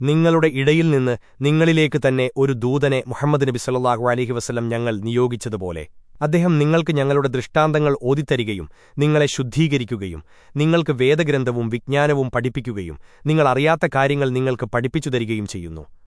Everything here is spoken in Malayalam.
നിങ്ങളുടെ ഇടയിൽ നിന്ന് നിങ്ങളിലേക്ക് തന്നെ ഒരു ദൂതനെ മുഹമ്മദ് നബി സല്ലാഹു അലഹി വസ്ലം ഞങ്ങൾ നിയോഗിച്ചതുപോലെ. അദ്ദേഹം നിങ്ങൾക്ക് ഞങ്ങളുടെ ദൃഷ്ടാന്തങ്ങൾ ഓതിത്തരികയും നിങ്ങളെ ശുദ്ധീകരിക്കുകയും നിങ്ങൾക്ക് വേദഗ്രന്ഥവും വിജ്ഞാനവും പഠിപ്പിക്കുകയും നിങ്ങൾ അറിയാത്ത കാര്യങ്ങൾ നിങ്ങൾക്ക് പഠിപ്പിച്ചു തരികയും ചെയ്യുന്നു.